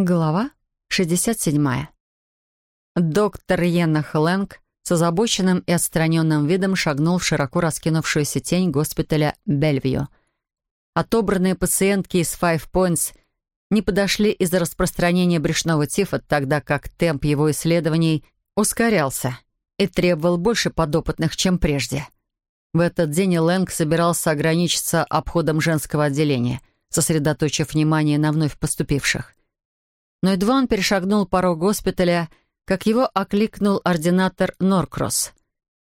Глава 67. Доктор Йеннах Лэнг с озабоченным и отстраненным видом шагнул в широко раскинувшуюся тень госпиталя Бельвью. Отобранные пациентки из Five Points не подошли из-за распространения брюшного тифа, тогда как темп его исследований ускорялся и требовал больше подопытных, чем прежде. В этот день Лэнг собирался ограничиться обходом женского отделения, сосредоточив внимание на вновь поступивших. Но едва он перешагнул порог госпиталя, как его окликнул ординатор Норкросс,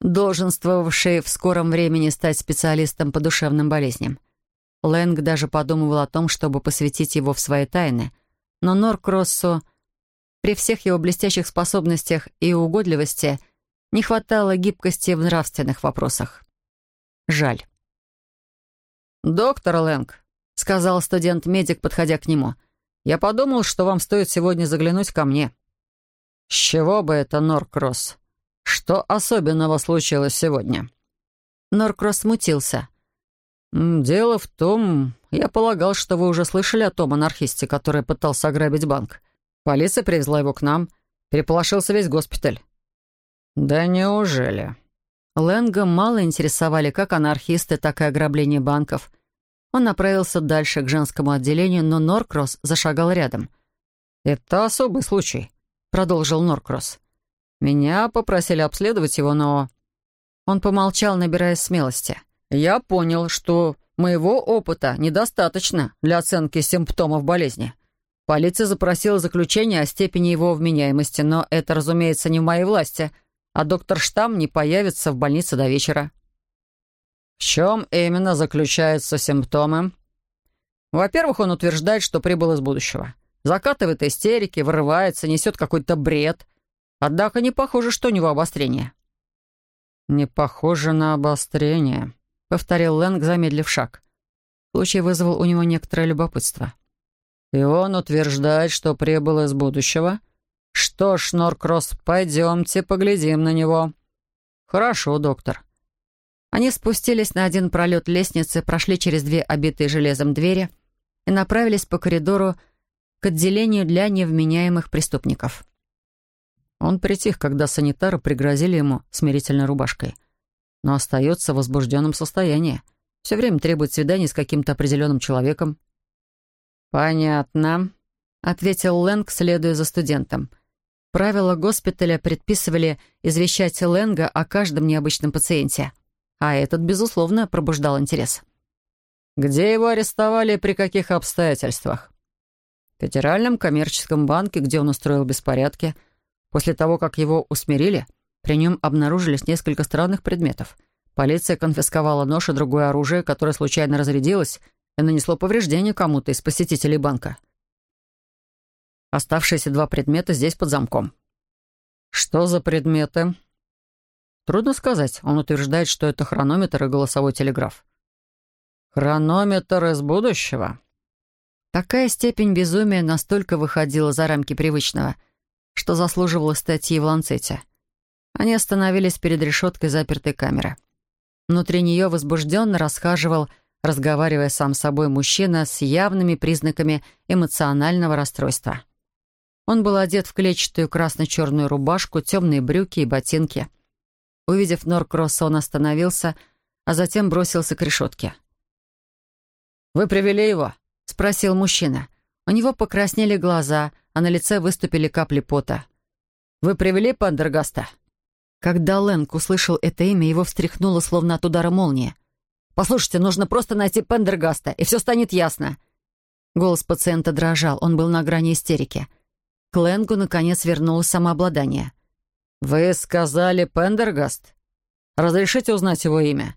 долженствовавший в скором времени стать специалистом по душевным болезням. Лэнг даже подумывал о том, чтобы посвятить его в свои тайны, но Норкроссу, при всех его блестящих способностях и угодливости, не хватало гибкости в нравственных вопросах. Жаль. «Доктор Лэнг», — сказал студент-медик, подходя к нему, — я подумал, что вам стоит сегодня заглянуть ко мне». «С чего бы это, Норкросс? Что особенного случилось сегодня?» Норкросс смутился. «Дело в том, я полагал, что вы уже слышали о том анархисте, который пытался ограбить банк. Полиция привезла его к нам. Переполошился весь госпиталь». «Да неужели?» Лэнга мало интересовали как анархисты, так и ограбление банков. Он направился дальше, к женскому отделению, но Норкросс зашагал рядом. «Это особый случай», — продолжил Норкросс. «Меня попросили обследовать его, но...» Он помолчал, набираясь смелости. «Я понял, что моего опыта недостаточно для оценки симптомов болезни. Полиция запросила заключение о степени его вменяемости, но это, разумеется, не в моей власти, а доктор Штам не появится в больнице до вечера». В чем именно заключаются симптомы? Во-первых, он утверждает, что прибыл из будущего. Закатывает истерики, вырывается, несет какой-то бред. Однако не похоже, что у него обострение. «Не похоже на обострение», — повторил Лэнг, замедлив шаг. Случай вызвал у него некоторое любопытство. «И он утверждает, что прибыл из будущего? Что ж, Норкросс, пойдемте поглядим на него». «Хорошо, доктор. Они спустились на один пролет лестницы, прошли через две обитые железом двери и направились по коридору к отделению для невменяемых преступников. Он притих, когда санитары пригрозили ему смирительной рубашкой, но остается в возбужденном состоянии. Все время требует свидания с каким-то определенным человеком. «Понятно», — ответил Лэнг, следуя за студентом. Правила госпиталя предписывали извещать Лэнга о каждом необычном пациенте — а этот, безусловно, пробуждал интерес. «Где его арестовали и при каких обстоятельствах?» «В Федеральном коммерческом банке, где он устроил беспорядки. После того, как его усмирили, при нем обнаружились несколько странных предметов. Полиция конфисковала нож и другое оружие, которое случайно разрядилось и нанесло повреждение кому-то из посетителей банка. Оставшиеся два предмета здесь под замком». «Что за предметы?» Трудно сказать. Он утверждает, что это хронометр и голосовой телеграф. Хронометр из будущего? Такая степень безумия настолько выходила за рамки привычного, что заслуживала статьи в «Ланцете». Они остановились перед решеткой запертой камеры. Внутри нее возбужденно расхаживал, разговаривая сам с собой, мужчина с явными признаками эмоционального расстройства. Он был одет в клетчатую красно-черную рубашку, темные брюки и ботинки — Увидев Норкросса, он остановился, а затем бросился к решетке. «Вы привели его?» — спросил мужчина. У него покраснели глаза, а на лице выступили капли пота. «Вы привели Пандергаста?» Когда Лэнг услышал это имя, его встряхнуло, словно от удара молнии. «Послушайте, нужно просто найти Пендергаста, и все станет ясно». Голос пациента дрожал, он был на грани истерики. К Лэнгу, наконец, вернулось самообладание. «Вы сказали Пендергаст? Разрешите узнать его имя?»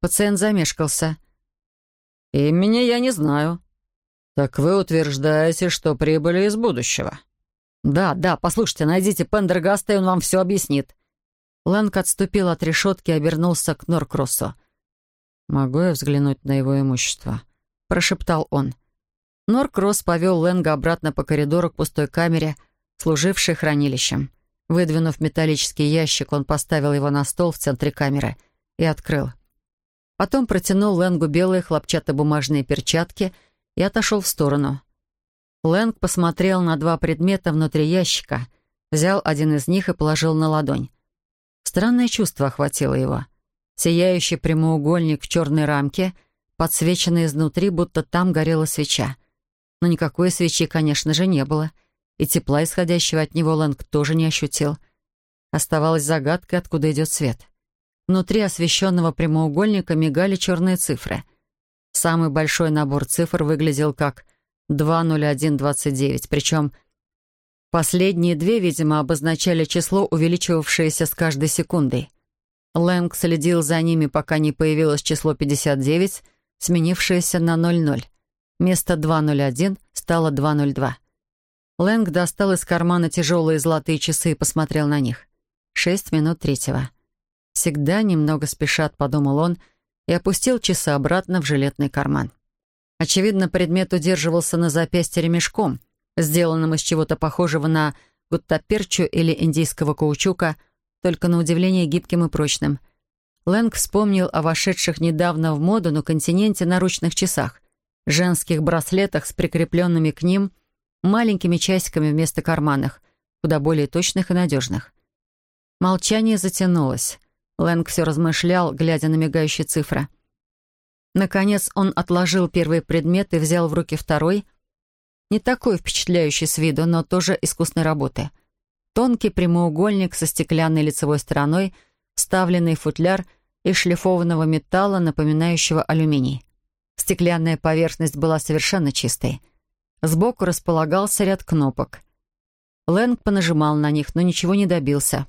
Пациент замешкался. «Имени я не знаю». «Так вы утверждаете, что прибыли из будущего?» «Да, да, послушайте, найдите Пендергаста, и он вам все объяснит». Лэнг отступил от решетки и обернулся к Норкроссу. «Могу я взглянуть на его имущество?» — прошептал он. Норкросс повел Лэнга обратно по коридору к пустой камере, служившей хранилищем. Выдвинув металлический ящик, он поставил его на стол в центре камеры и открыл. Потом протянул Лэнгу белые хлопчатобумажные перчатки и отошел в сторону. Лэнг посмотрел на два предмета внутри ящика, взял один из них и положил на ладонь. Странное чувство охватило его. Сияющий прямоугольник в черной рамке, подсвеченный изнутри, будто там горела свеча. Но никакой свечи, конечно же, не было, и тепла, исходящего от него, Лэнг тоже не ощутил. Оставалась загадкой, откуда идет свет. Внутри освещенного прямоугольника мигали черные цифры. Самый большой набор цифр выглядел как 20129, причем последние две, видимо, обозначали число, увеличивавшееся с каждой секундой. Лэнг следил за ними, пока не появилось число 59, сменившееся на 00. Вместо 201 стало 202. Лэнг достал из кармана тяжелые золотые часы и посмотрел на них. Шесть минут третьего. «Всегда немного спешат», — подумал он, и опустил часы обратно в жилетный карман. Очевидно, предмет удерживался на запястье ремешком, сделанным из чего-то похожего на гуттаперчу или индийского каучука, только на удивление гибким и прочным. Лэнг вспомнил о вошедших недавно в моду на континенте наручных часах, женских браслетах с прикрепленными к ним маленькими часиками вместо карманных, куда более точных и надежных. Молчание затянулось. Лэнг все размышлял, глядя на мигающие цифры. Наконец он отложил первый предмет и взял в руки второй, не такой впечатляющий с виду, но тоже искусной работы. Тонкий прямоугольник со стеклянной лицевой стороной, вставленный футляр из шлифованного металла, напоминающего алюминий. Стеклянная поверхность была совершенно чистой. Сбоку располагался ряд кнопок. Лэнг понажимал на них, но ничего не добился.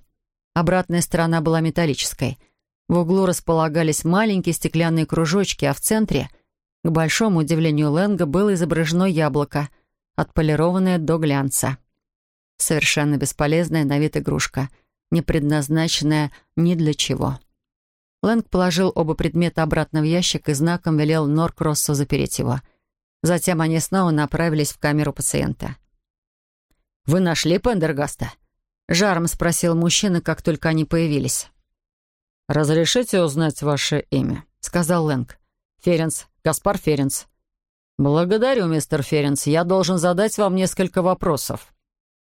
Обратная сторона была металлической — в углу располагались маленькие стеклянные кружочки, а в центре, к большому удивлению Лэнга, было изображено яблоко, отполированное до глянца. Совершенно бесполезная на вид игрушка, не предназначенная ни для чего. Лэнг положил оба предмета обратно в ящик и знаком велел Норкроссу запереть его. Затем они снова направились в камеру пациента. «Вы нашли Пендергаста?» — жаром спросил мужчина, как только они появились. «Разрешите узнать ваше имя?» — сказал Лэнг. «Ференс. Гаспар Ференс». «Благодарю, мистер Ференс. Я должен задать вам несколько вопросов».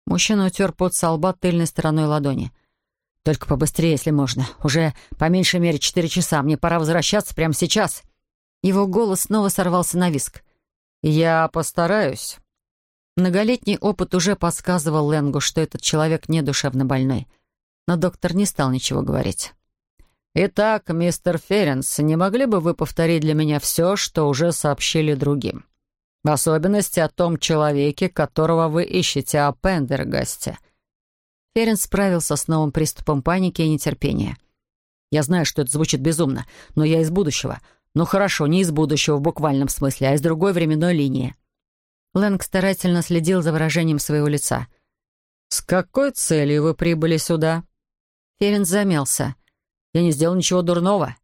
Мужчина утер пот со лба тыльной стороной ладони. «Только побыстрее, если можно. Уже по меньшей мере четыре часа. Мне пора возвращаться прямо сейчас». Его голос снова сорвался на виск. «Я постараюсь». Многолетний опыт уже подсказывал Ленгу, что этот человек не душевно больной. Но доктор не стал ничего говорить. «Итак, мистер Ференс, не могли бы вы повторить для меня все, что уже сообщили другим? В особенности о том человеке, которого вы ищете, о Пендергасте». Ференс справился с новым приступом паники и нетерпения. «Я знаю, что это звучит безумно, но я из будущего. Ну хорошо, не из будущего в буквальном смысле, а из другой временной линии». Лэнг старательно следил за выражением своего лица. «С какой целью вы прибыли сюда?» Ференс замялся. Я не сделал ничего дурного.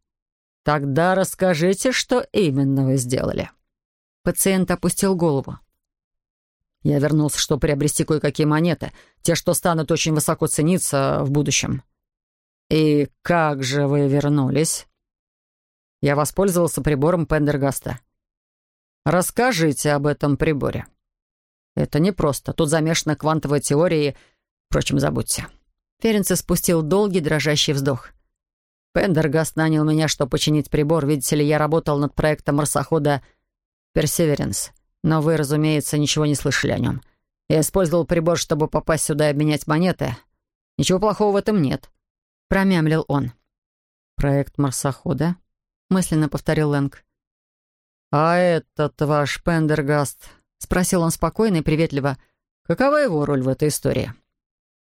Тогда расскажите, что именно вы сделали». Пациент опустил голову. «Я вернулся, чтобы приобрести кое-какие монеты, те, что станут очень высоко цениться в будущем». «И как же вы вернулись?» Я воспользовался прибором Пендергаста. «Расскажите об этом приборе». «Это непросто. Тут замешана квантовая теория и... Впрочем, забудьте». Ференц спустил долгий дрожащий вздох. Пендергаст нанял меня, чтобы починить прибор. Видите ли, я работал над проектом марсохода «Персеверенс». Но вы, разумеется, ничего не слышали о нем. Я использовал прибор, чтобы попасть сюда и обменять монеты. Ничего плохого в этом нет. Промямлил он. «Проект марсохода?» — мысленно повторил Лэнг. «А этот ваш Пендергаст?» — спросил он спокойно и приветливо. «Какова его роль в этой истории?»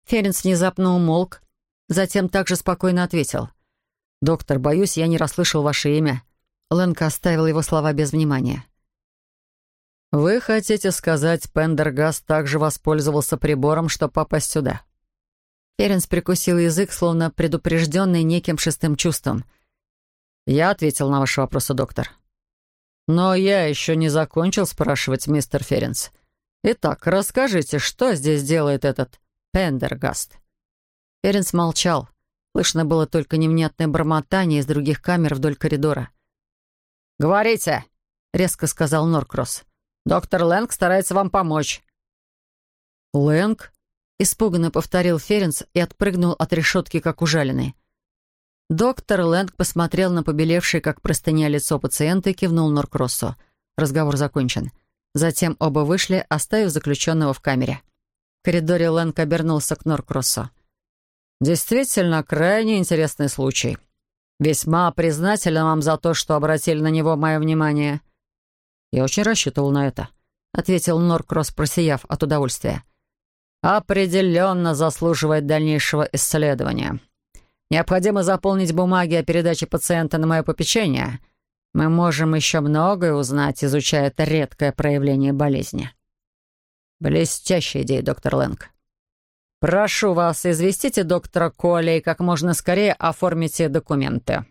Ференс внезапно умолк, затем также спокойно ответил — «Доктор, боюсь, я не расслышал ваше имя». Лэнка оставил его слова без внимания. «Вы хотите сказать, Пендергаст также воспользовался прибором, чтобы попасть сюда?» Ференс прикусил язык, словно предупрежденный неким шестым чувством. «Я ответил на ваши вопросы, доктор». «Но я еще не закончил спрашивать, мистер Ференс. Итак, расскажите, что здесь делает этот Пендергаст?» Ференс молчал. Слышно было только невнятное бормотание из других камер вдоль коридора. «Говорите!» — резко сказал Норкросс. «Доктор Лэнг старается вам помочь. «Лэнг?» — испуганно повторил Ференс и отпрыгнул от решетки, как ужаленный. Доктор Лэнг посмотрел на побелевшее, как простыня, лицо пациента и кивнул Норкроссу. Разговор закончен. Затем оба вышли, оставив заключенного в камере. В коридоре Лэнг обернулся к Норкроссу. «Действительно, крайне интересный случай. Весьма признателен вам за то, что обратили на него мое внимание». «Я очень рассчитывал на это», — ответил Норкросс, просияв от удовольствия. «Определенно заслуживает дальнейшего исследования. Необходимо заполнить бумаги о передаче пациента на мое попечение. Мы можем еще многое узнать, изучая это редкое проявление болезни». «Блестящая идея, доктор Лэнг. Прошу вас, известите доктора Коля и как можно скорее оформите документы».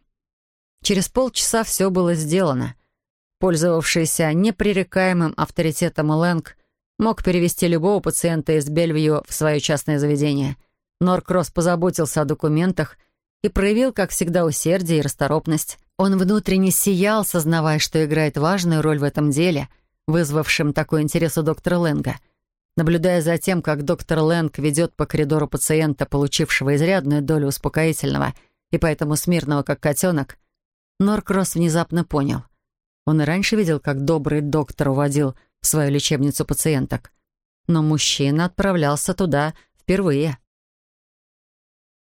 Через полчаса все было сделано. Пользовавшийся непререкаемым авторитетом Лэнг мог перевести любого пациента из Бельвью в свое частное заведение. Норкросс позаботился о документах и проявил, как всегда, усердие и расторопность. Он внутренне сиял, сознавая, что играет важную роль в этом деле, вызвавшем такой интерес у доктора Лэнга. Наблюдая за тем, как доктор Лэнг ведет по коридору пациента, получившего изрядную долю успокоительного и поэтому смирного, как котенок, Норкросс внезапно понял. Он и раньше видел, как добрый доктор уводил в свою лечебницу пациенток. Но мужчина отправлялся туда впервые.